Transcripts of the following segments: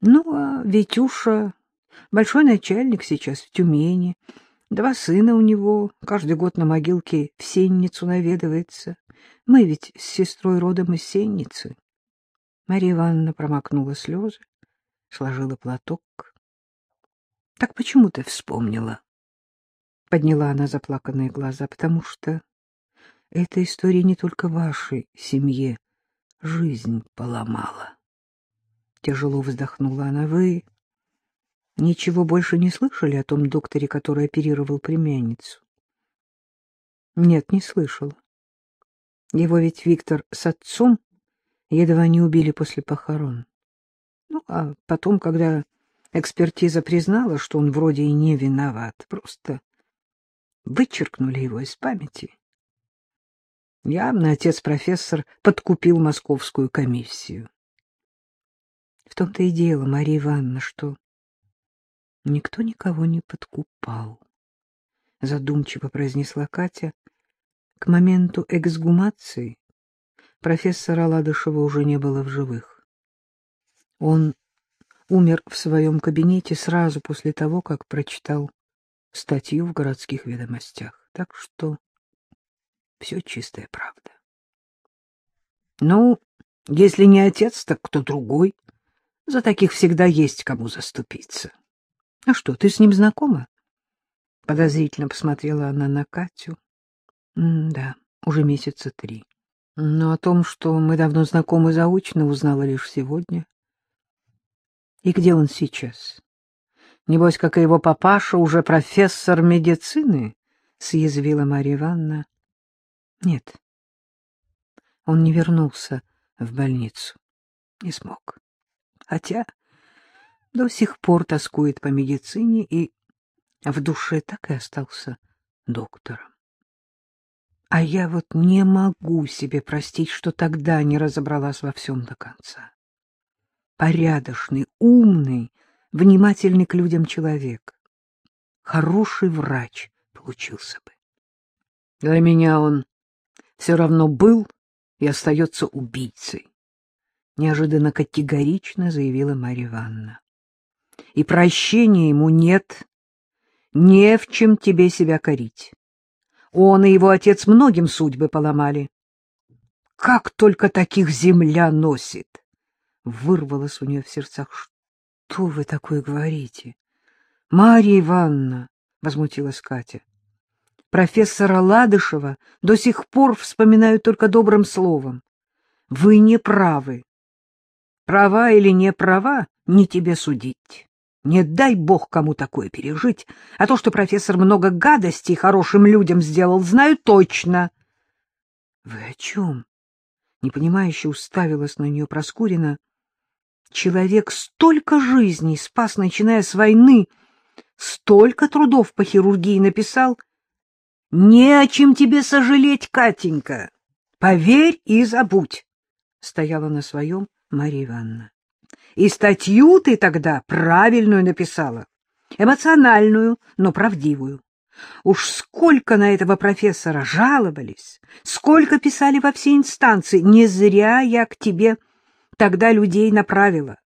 Ну, а Витюша большой начальник сейчас в Тюмени. Два сына у него, каждый год на могилке в Сенницу наведывается. Мы ведь с сестрой родом из Сенницы. Марья Ивановна промокнула слезы, сложила платок. — Так почему ты вспомнила? Подняла она заплаканные глаза, потому что эта история не только вашей семье жизнь поломала. Тяжело вздохнула она. Вы ничего больше не слышали о том докторе, который оперировал племянницу? Нет, не слышала. Его ведь Виктор с отцом едва не убили после похорон. Ну, а потом, когда экспертиза признала, что он вроде и не виноват, просто вычеркнули его из памяти. Явно отец-профессор подкупил московскую комиссию. Том-то и дело, Мария Ивановна, что никто никого не подкупал. Задумчиво произнесла Катя. К моменту эксгумации профессора Ладышева уже не было в живых. Он умер в своем кабинете сразу после того, как прочитал статью в городских ведомостях. Так что все чистая правда. Ну, если не отец, так кто другой. За таких всегда есть кому заступиться. А что, ты с ним знакома? Подозрительно посмотрела она на Катю. Да, уже месяца три. Но о том, что мы давно знакомы заочно, узнала лишь сегодня. И где он сейчас? Небось, как и его папаша, уже профессор медицины? — съязвила Марья Ивановна. Нет, он не вернулся в больницу. Не смог. Хотя до сих пор тоскует по медицине и в душе так и остался доктором. А я вот не могу себе простить, что тогда не разобралась во всем до конца. Порядочный, умный, внимательный к людям человек. Хороший врач получился бы. Для меня он все равно был и остается убийцей, — неожиданно категорично заявила Марья Ивановна. — И прощения ему нет, не в чем тебе себя корить. Он и его отец многим судьбы поломали. Как только таких земля носит! Вырвалось у нее в сердцах. — Что вы такое говорите? — Марья Ивановна! — возмутилась Катя профессора Ладышева до сих пор вспоминают только добрым словом. Вы не правы. Права или не права, не тебе судить. Не дай бог кому такое пережить, а то, что профессор много гадостей хорошим людям сделал, знаю точно. — Вы о чем? — непонимающе уставилась на нее Проскурина. Человек столько жизней спас, начиная с войны, столько трудов по хирургии написал, — Не о чем тебе сожалеть, Катенька. Поверь и забудь, — стояла на своем Марья Ивановна. И статью ты тогда правильную написала, эмоциональную, но правдивую. Уж сколько на этого профессора жаловались, сколько писали во все инстанции, не зря я к тебе тогда людей направила.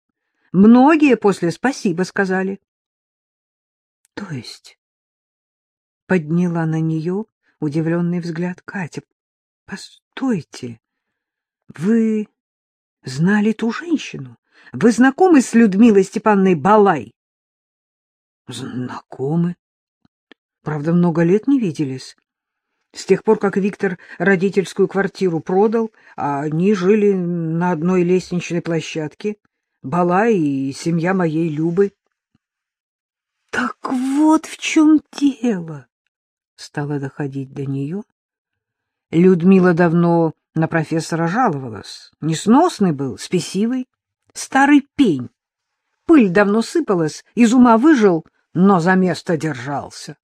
Многие после спасибо сказали. — То есть подняла на нее удивленный взгляд Катя. — Постойте, вы знали ту женщину? Вы знакомы с Людмилой Степановной Балай? — Знакомы. Правда, много лет не виделись. С тех пор, как Виктор родительскую квартиру продал, а они жили на одной лестничной площадке, Балай и семья моей Любы. — Так вот в чем дело! стало доходить до нее. Людмила давно на профессора жаловалась. Несносный был, спесивый, старый пень. Пыль давно сыпалась, из ума выжил, но за место держался.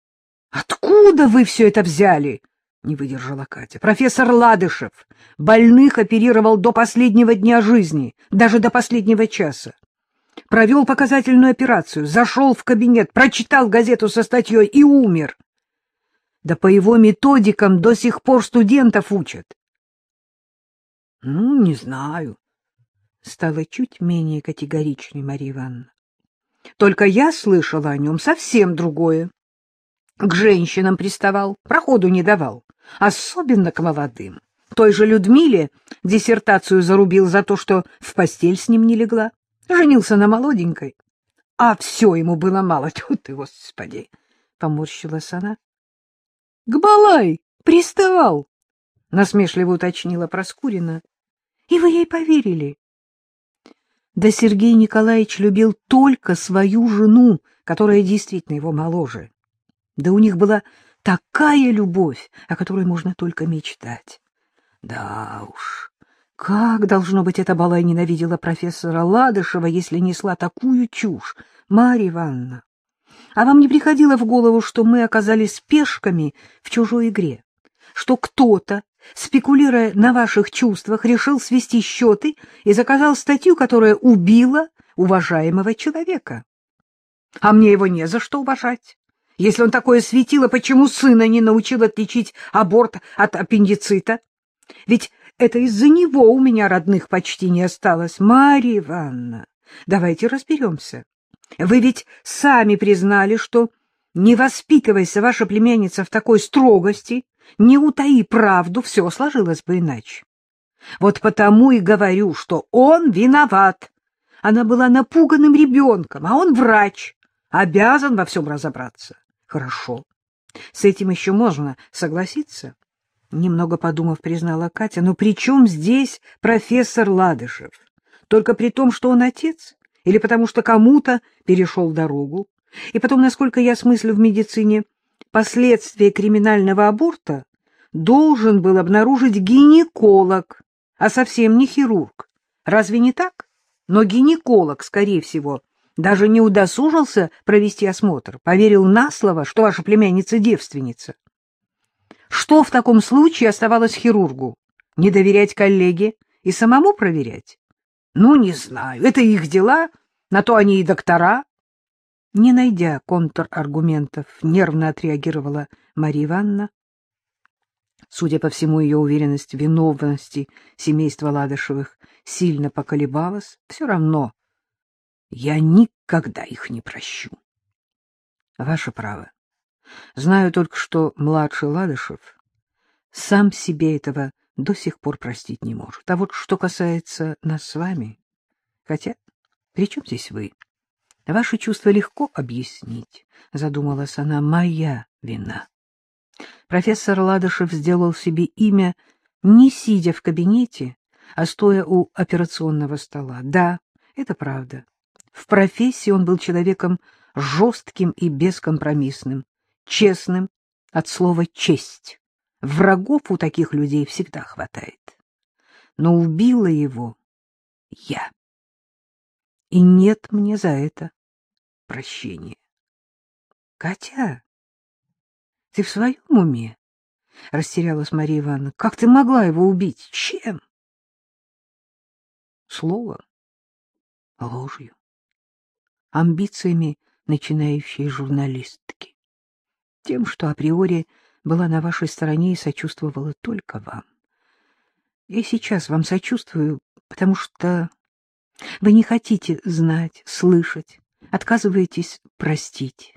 — Откуда вы все это взяли? — не выдержала Катя. — Профессор Ладышев больных оперировал до последнего дня жизни, даже до последнего часа. Провел показательную операцию, зашел в кабинет, прочитал газету со статьей и умер. Да по его методикам до сих пор студентов учат. Ну, не знаю. стала чуть менее категоричной Марья Ивановна. Только я слышала о нем совсем другое. К женщинам приставал, проходу не давал, особенно к молодым. Той же Людмиле диссертацию зарубил за то, что в постель с ним не легла. Женился на молоденькой. А все ему было мало. Тьфу ты, господи! — поморщилась она. — К Балай приставал, — насмешливо уточнила Проскурина. — И вы ей поверили? Да Сергей Николаевич любил только свою жену, которая действительно его моложе. Да у них была такая любовь, о которой можно только мечтать. Да уж, как, должно быть, эта Балай ненавидела профессора Ладышева, если несла такую чушь, Марья Ивановна. А вам не приходило в голову, что мы оказались пешками в чужой игре? Что кто-то, спекулируя на ваших чувствах, решил свести счеты и заказал статью, которая убила уважаемого человека? А мне его не за что уважать. Если он такое светило, почему сына не научил отличить аборт от аппендицита? Ведь это из-за него у меня родных почти не осталось. Марья Ивановна, давайте разберемся. Вы ведь сами признали, что, не воспитывайся ваша племянница в такой строгости, не утаи правду, все сложилось бы иначе. Вот потому и говорю, что он виноват. Она была напуганным ребенком, а он врач, обязан во всем разобраться. Хорошо. С этим еще можно согласиться. Немного подумав, признала Катя. Но при чем здесь профессор Ладышев? Только при том, что он отец? Или потому что кому-то перешел дорогу? И потом, насколько я смыслю в медицине, последствия криминального аборта должен был обнаружить гинеколог, а совсем не хирург. Разве не так? Но гинеколог, скорее всего, даже не удосужился провести осмотр, поверил на слово, что ваша племянница девственница. Что в таком случае оставалось хирургу? Не доверять коллеге и самому проверять? Ну, не знаю, это их дела, на то они и доктора. Не найдя контраргументов, нервно отреагировала Марья Ивановна. Судя по всему, ее уверенность в виновности семейства Ладышевых сильно поколебалась. Все равно я никогда их не прощу. Ваше право. Знаю только, что младший Ладышев сам себе этого до сих пор простить не может. А вот что касается нас с вами... Хотя, при чем здесь вы? Ваши чувства легко объяснить, — задумалась она, — моя вина. Профессор Ладышев сделал себе имя, не сидя в кабинете, а стоя у операционного стола. Да, это правда. В профессии он был человеком жестким и бескомпромиссным, честным от слова «честь». Врагов у таких людей всегда хватает. Но убила его я. И нет мне за это прощения. — Катя, ты в своем уме? — растерялась Мария Ивановна. — Как ты могла его убить? Чем? — Словом, ложью амбициями начинающей журналистки. Тем, что априори была на вашей стороне и сочувствовала только вам. Я сейчас вам сочувствую, потому что вы не хотите знать, слышать, отказываетесь простить.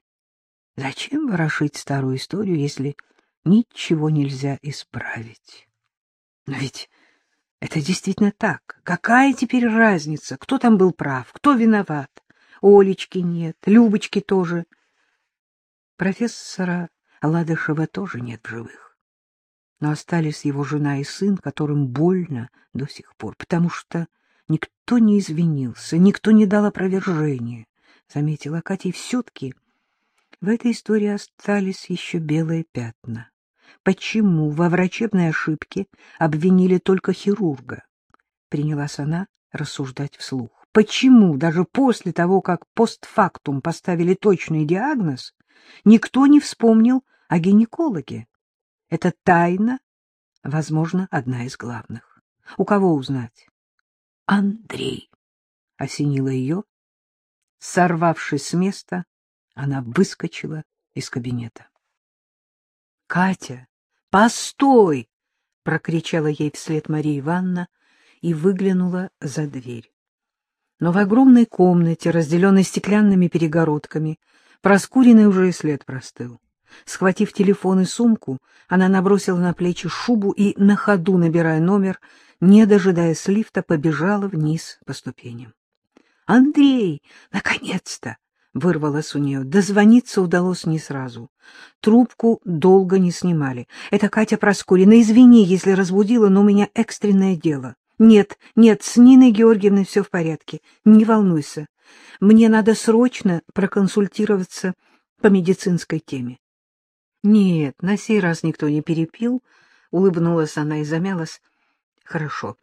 Зачем ворошить старую историю, если ничего нельзя исправить? Но ведь это действительно так. Какая теперь разница, кто там был прав, кто виноват? Олечки нет, Любочки тоже. Профессора Ладышева тоже нет в живых. Но остались его жена и сын, которым больно до сих пор, потому что никто не извинился, никто не дал опровержения, — заметила Катя. И все-таки в этой истории остались еще белые пятна. Почему во врачебной ошибке обвинили только хирурга? Принялась она рассуждать вслух. Почему даже после того, как постфактум поставили точный диагноз, никто не вспомнил о гинекологе? Это тайна, возможно, одна из главных. У кого узнать? Андрей. Осенила ее. Сорвавшись с места, она выскочила из кабинета. — Катя, постой! — прокричала ей вслед Мария Ивановна и выглянула за дверь. Но в огромной комнате, разделенной стеклянными перегородками, Проскуренный уже и след простыл. Схватив телефон и сумку, она набросила на плечи шубу и, на ходу набирая номер, не дожидаясь лифта, побежала вниз по ступеням. «Андрей! Наконец-то!» — вырвалось у нее. Дозвониться удалось не сразу. Трубку долго не снимали. «Это Катя Проскурина. Извини, если разбудила, но у меня экстренное дело». «Нет, нет, с Ниной Георгиевной все в порядке. Не волнуйся. Мне надо срочно проконсультироваться по медицинской теме». «Нет, на сей раз никто не перепил», — улыбнулась она и замялась. «Хорошо.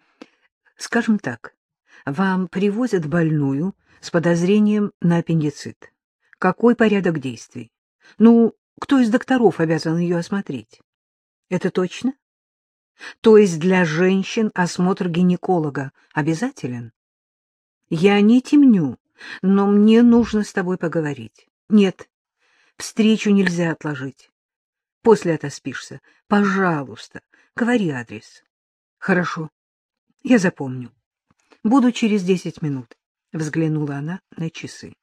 Скажем так, вам привозят больную с подозрением на аппендицит. Какой порядок действий? Ну, кто из докторов обязан ее осмотреть? Это точно? То есть для женщин осмотр гинеколога обязателен? Я не темню, но мне нужно с тобой поговорить. Нет, встречу нельзя отложить. После отоспишься. Пожалуйста, говори адрес. Хорошо, я запомню. Буду через десять минут. Взглянула она на часы.